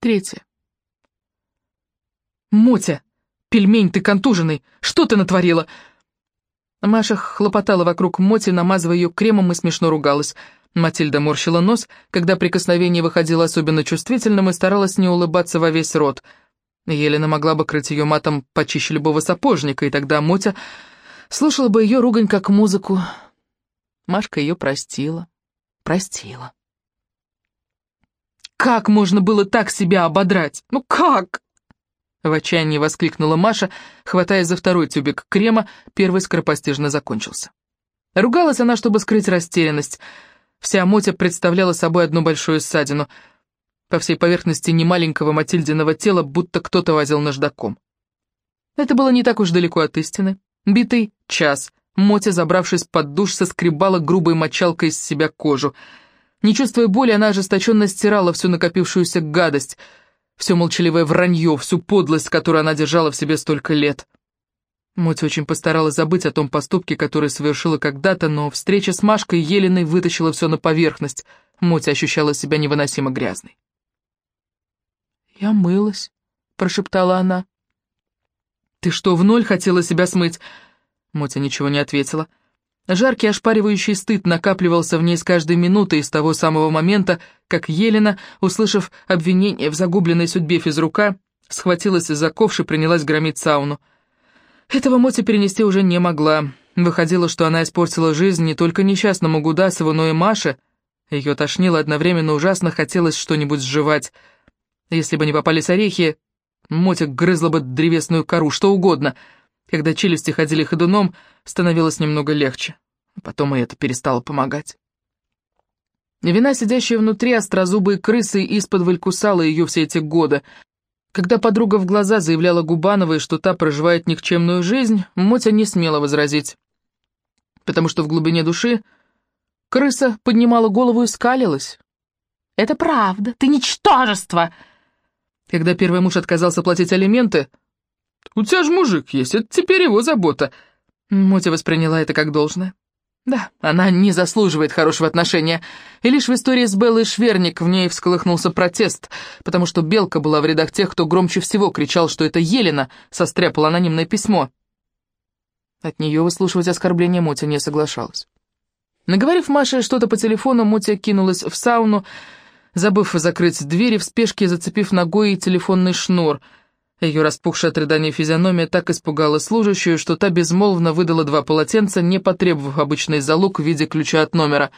Третье. «Мотя, пельмень, ты контуженный! Что ты натворила?» Маша хлопотала вокруг Моти, намазывая ее кремом и смешно ругалась. Матильда морщила нос, когда прикосновение выходило особенно чувствительным и старалась не улыбаться во весь рот. Елена могла бы крыть ее матом почище любого сапожника, и тогда Мотя слушала бы ее ругань как музыку. Машка ее простила. Простила. «Как можно было так себя ободрать? Ну как?» В отчаянии воскликнула Маша, хватая за второй тюбик крема, первый скоропостижно закончился. Ругалась она, чтобы скрыть растерянность. Вся Мотя представляла собой одну большую ссадину. По всей поверхности немаленького Матильдиного тела будто кто-то возил наждаком. Это было не так уж далеко от истины. Битый час. Мотя, забравшись под душ, соскребала грубой мочалкой из себя кожу. Не чувствуя боли, она ожесточенно стирала всю накопившуюся гадость — все молчаливое вранье, всю подлость, которую она держала в себе столько лет. Мотя очень постаралась забыть о том поступке, который совершила когда-то, но встреча с Машкой Еленой вытащила все на поверхность. Мотя ощущала себя невыносимо грязной. «Я мылась», — прошептала она. «Ты что, в ноль хотела себя смыть?» Мотя ничего не ответила. Жаркий ошпаривающий стыд накапливался в ней с каждой минутой с того самого момента, как Елена, услышав обвинение в загубленной судьбе физрука, схватилась за ковш и принялась громить сауну. Этого Мотя перенести уже не могла. Выходило, что она испортила жизнь не только несчастному Гудасову, но и Маше. Ее тошнило одновременно ужасно, хотелось что-нибудь сживать. Если бы не попались орехи, Мотя грызла бы древесную кору, что угодно — когда челюсти ходили ходуном, становилось немного легче. Потом и это перестало помогать. Вина, сидящая внутри, острозубые крысы из-под кусала ее все эти годы. Когда подруга в глаза заявляла Губановой, что та проживает никчемную жизнь, Мотя не смела возразить. Потому что в глубине души крыса поднимала голову и скалилась. «Это правда, ты ничтожество!» Когда первый муж отказался платить алименты, «У тебя же мужик есть, это теперь его забота». Мотя восприняла это как должное. Да, она не заслуживает хорошего отношения. И лишь в истории с Беллой Шверник в ней всколыхнулся протест, потому что Белка была в рядах тех, кто громче всего кричал, что это Елена состряпала анонимное письмо. От нее выслушивать оскорбления Мотя не соглашалась. Наговорив Маше что-то по телефону, Мотя кинулась в сауну, забыв закрыть двери, в спешке зацепив ногой телефонный шнур — ее распухшая от рыдания физиономия так испугала служащую, что та безмолвно выдала два полотенца, не потребовав обычный залог в виде ключа от номера.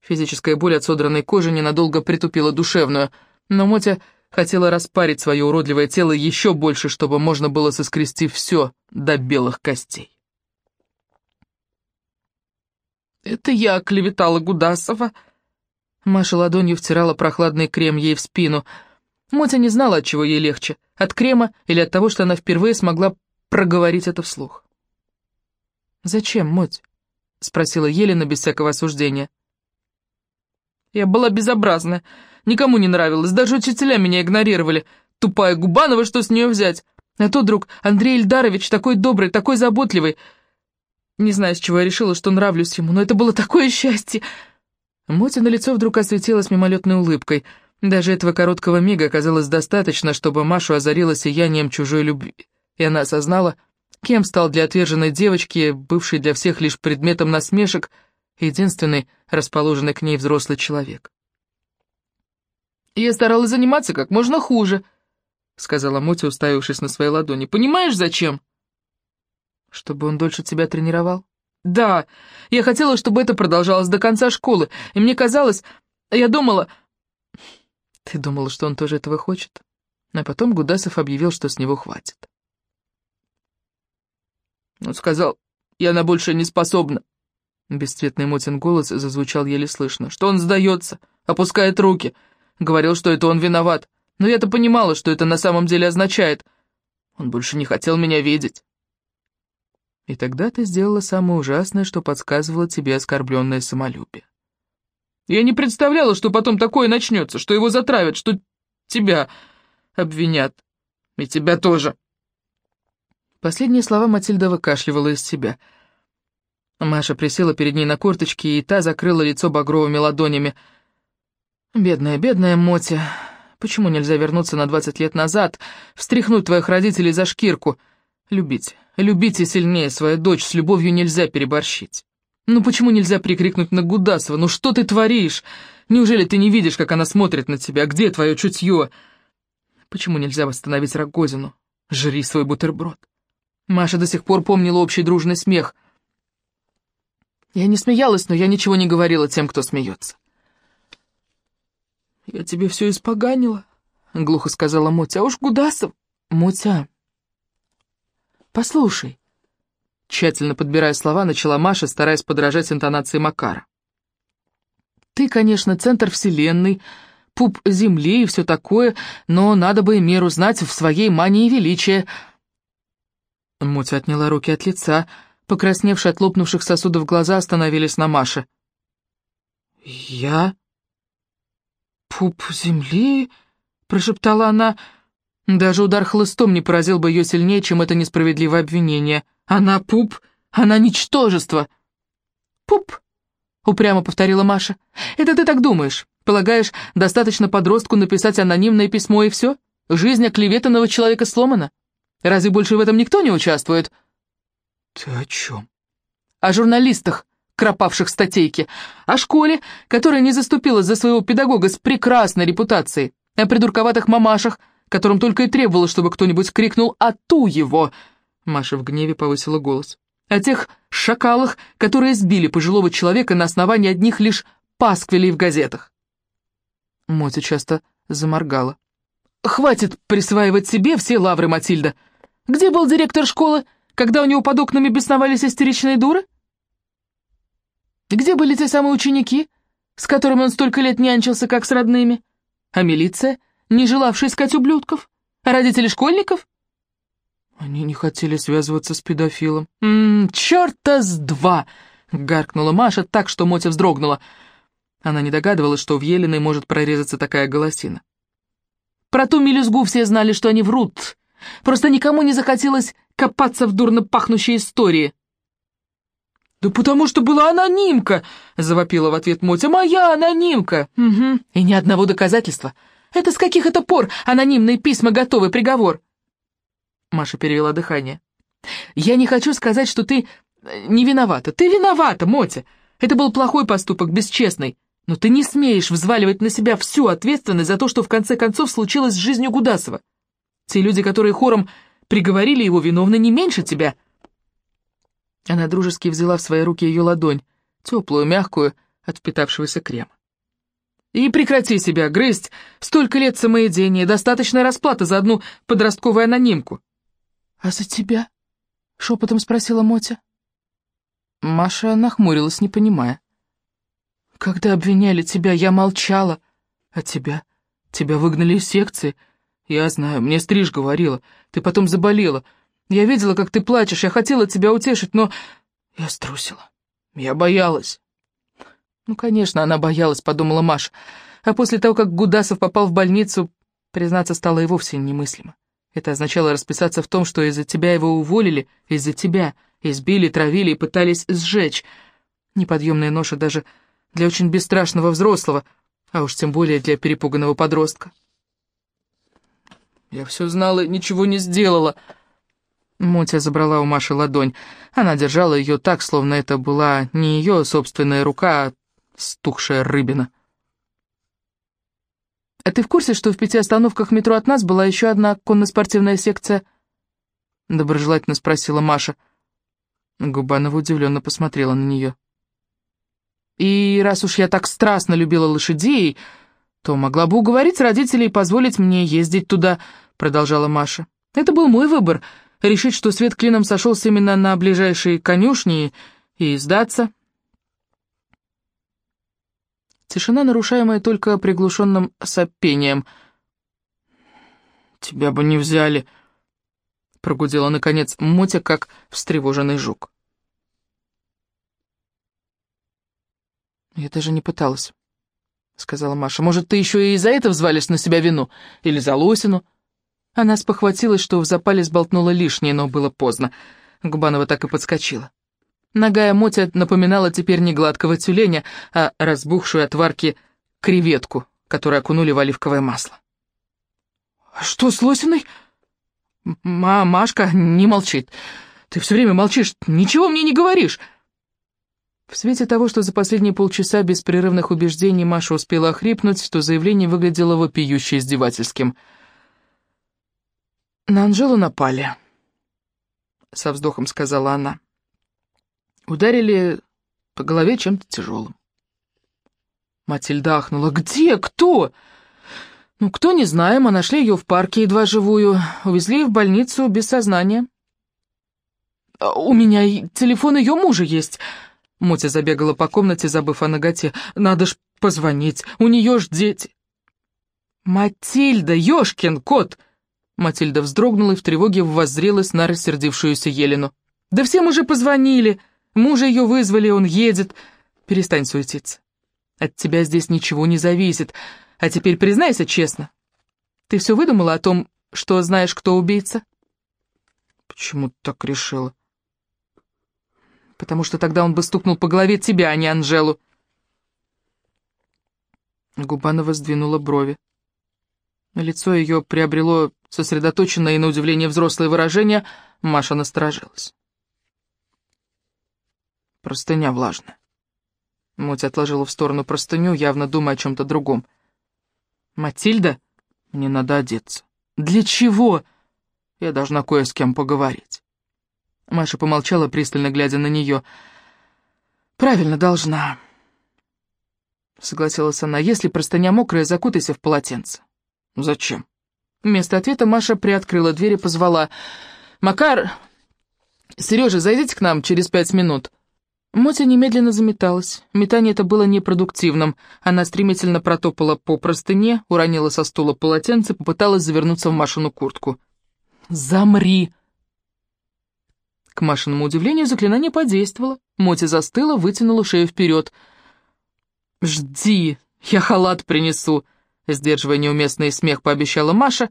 Физическая боль от содранной кожи ненадолго притупила душевную, но Мотя хотела распарить свое уродливое тело еще больше, чтобы можно было соскрести все до белых костей. «Это я клеветала Гудасова», Маша ладонью втирала прохладный крем ей в спину — Мотя не знала, от чего ей легче, от крема или от того, что она впервые смогла проговорить это вслух. «Зачем, Моть?» — спросила Елена без всякого осуждения. «Я была безобразная, никому не нравилась, даже учителя меня игнорировали. Тупая Губанова, что с нее взять? А то, друг, Андрей Ильдарович такой добрый, такой заботливый. Не знаю, с чего я решила, что нравлюсь ему, но это было такое счастье!» Мотя на лицо вдруг осветилась мимолетной улыбкой — даже этого короткого мига оказалось достаточно, чтобы Машу озарило сиянием чужой любви, и она осознала, кем стал для отверженной девочки, бывший для всех лишь предметом насмешек, единственный расположенный к ней взрослый человек. «Я старалась заниматься как можно хуже», — сказала Мотя, уставившись на свои ладони. «Понимаешь, зачем?» «Чтобы он дольше тебя тренировал?» «Да, я хотела, чтобы это продолжалось до конца школы, и мне казалось, я думала, ты думала, что он тоже этого хочет? А потом Гудасов объявил, что с него хватит. Он сказал, я на больше не способна. Бесцветный Мотин голос зазвучал еле слышно. Что он сдается, опускает руки. Говорил, что это он виноват. Но я-то понимала, что это на самом деле означает. Он больше не хотел меня видеть. И тогда ты сделала самое ужасное, что подсказывало тебе оскорбленное самолюбие. Я не представляла, что потом такое начнется, что его затравят, что тебя обвинят. И тебя тоже. Последние слова Матильда выкашливала из себя. Маша присела перед ней на корточки, и та закрыла лицо багровыми ладонями. «Бедная, бедная Мотя», Почему нельзя вернуться на 20 лет назад, встряхнуть твоих родителей за шкирку? Любите, любите сильнее свою дочь, с любовью нельзя переборщить. Ну почему нельзя прикрикнуть на Гудасова? Ну что ты творишь? Неужели ты не видишь, как она смотрит на тебя? Где твое чутье? Почему нельзя восстановить Рогозину? Жри свой бутерброд. Маша до сих пор помнила общий дружный смех. Я не смеялась, но я ничего не говорила тем, кто смеется. «Я тебе все испоганила», — глухо сказала Мотя. «А уж Гудасов...» «Мотя, послушай», — тщательно подбирая слова, начала Маша, стараясь подражать интонации Макара. «Ты, конечно, центр вселенной, пуп земли и все такое, но надо бы меру знать в своей мании величия». Мотя отняла руки от лица, покрасневшие от лопнувших сосудов глаза остановились на Маше. «Я?» «Пуп земли?» — прошептала она. Даже удар хлыстом не поразил бы ее сильнее, чем это несправедливое обвинение. «Она пуп, она ничтожество!» «Пуп!» — упрямо повторила Маша. «Это ты так думаешь? Полагаешь, достаточно подростку написать анонимное письмо и все? Жизнь оклеветанного человека сломана? Разве больше в этом никто не участвует?» «Ты о чем?» «О журналистах, кропавших статейки, о школе, которая не заступилась за своего педагога с прекрасной репутацией, о придурковатых мамашах, которым только и требовалось, чтобы кто-нибудь крикнул «А ту его!» Маша в гневе повысила голос. О тех шакалах, которые сбили пожилого человека на основании одних лишь пасквилей в газетах. Мотя часто заморгала. «Хватит присваивать себе все лавры, Матильда! Где был директор школы, когда у него под окнами бесновались истеричные дуры? Где были те самые ученики, с которыми он столько лет нянчился, как с родными? А милиция, не желавшая искать ублюдков? А родители школьников? Они не хотели связываться с педофилом. «М -м, «Черта с два!» — гаркнула Маша так, что Мотя вздрогнула. Она не догадывалась, что в Елиной может прорезаться такая голосина. Про ту мелюзгу все знали, что они врут. Просто никому не захотелось копаться в дурно пахнущей истории. «Да потому что была анонимка!» — завопила в ответ Мотя. «Моя анонимка!» «Угу, и ни одного доказательства. Это с каких это пор анонимные письма готовы, приговор?» Маша перевела дыхание. «Я не хочу сказать, что ты э, не виновата. Ты виновата, Мотя. Это был плохой поступок, бесчестный. Но ты не смеешь взваливать на себя всю ответственность за то, что в конце концов случилось с жизнью Гудасова. Те люди, которые хором приговорили его, виновны не меньше тебя». Она дружески взяла в свои руки ее ладонь, теплую, мягкую, от впитавшегося крема. «И прекрати себя грызть! Столько лет самоедения, достаточная расплата за одну подростковую анонимку!» «А за тебя?» — шепотом спросила Мотя. Маша нахмурилась, не понимая. «Когда обвиняли тебя, я молчала. А тебя? Тебя выгнали из секции. Я знаю, мне стриж говорила. Ты потом заболела. Я видела, как ты плачешь, я хотела тебя утешить, но я струсила. Я боялась. Ну, конечно, она боялась, подумала Маша. А после того, как Гудасов попал в больницу, признаться стало и вовсе немыслимо. Это означало расписаться в том, что из-за тебя его уволили, из-за тебя, избили, травили и пытались сжечь. Неподъемная ноша даже для очень бесстрашного взрослого, а уж тем более для перепуганного подростка. Я все знала и ничего не сделала, — Мотя забрала у Маши ладонь. Она держала ее так, словно это была не ее собственная рука, а стухшая рыбина. «А ты в курсе, что в пяти остановках метро от нас была еще одна конно-спортивная секция?» Доброжелательно спросила Маша. Губанова удивленно посмотрела на нее. «И раз уж я так страстно любила лошадей, то могла бы уговорить родителей позволить мне ездить туда», продолжала Маша. «Это был мой выбор — решить, что свет клином сошелся именно на ближайшей конюшне и сдаться. Тишина, нарушаемая только приглушенным сопением. «Тебя бы не взяли», — прогудела, наконец, Мотя, как встревоженный жук. «Я даже не пыталась», — сказала Маша. «Может, ты еще и из-за этого взвалишь на себя вину? Или за Лосину?» Она спохватилась, что в запале сболтнула лишнее, но было поздно. Губанова так и подскочила. Ногая Мотя напоминала теперь не гладкого тюленя, а разбухшую от варки креветку, которую окунули в оливковое масло. Что с Лосиной? Ма Машка не молчит. Ты все время молчишь, ничего мне не говоришь. В свете того, что за последние полчаса беспрерывных убеждений Маша успела охрипнуть, то заявление выглядело вопиюще издевательским. «На Анжелу напали», — со вздохом сказала она. «Ударили по голове чем-то тяжелым». Матильда ахнула. «Где? Кто?» «Ну, кто, не знаем, а нашли ее в парке, едва живую. Увезли в больницу без сознания». «А «У меня телефон ее мужа есть», Мотя забегала по комнате, забыв о ноготе. «Надо ж позвонить, у нее ж дети». «Матильда, ёшкин кот!» Матильда вздрогнула и в тревоге воззрелась на рассердившуюся Елену. «Да всем уже позвонили, мужа ее вызвали, он едет. Перестань суетиться. От тебя здесь ничего не зависит. А теперь признайся честно. Ты все выдумала о том, что знаешь, кто убийца?» «Почему ты так решила?» потому что тогда он бы стукнул по голове тебя, а не Анжелу. Губанова сдвинула брови. Лицо ее приобрело сосредоточенное и, на удивление, взрослое выражение. Маша насторожилась. Простыня влажная. Мотя отложила в сторону простыню, явно думая о чем-то другом. «Матильда, мне надо одеться». «Для чего?» «Я должна кое с кем поговорить». Маша помолчала, пристально глядя на нее. «Правильно, должна», — согласилась она. «Если простыня мокрая, закутайся в полотенце». «Зачем?» Вместо ответа Маша приоткрыла дверь и позвала. «Макар! Сережа, зайдите к нам через пять минут». Мотя немедленно заметалась. Метание это было непродуктивным. Она стремительно протопала по простыне, уронила со стула полотенце, попыталась завернуться в Машину куртку. «Замри!» К Машиному удивлению, заклинание подействовало. Моти застыла, вытянула шею вперед. «Жди, я халат принесу», — сдерживая неуместный смех, пообещала Маша.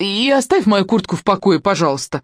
«И оставь мою куртку в покое, пожалуйста».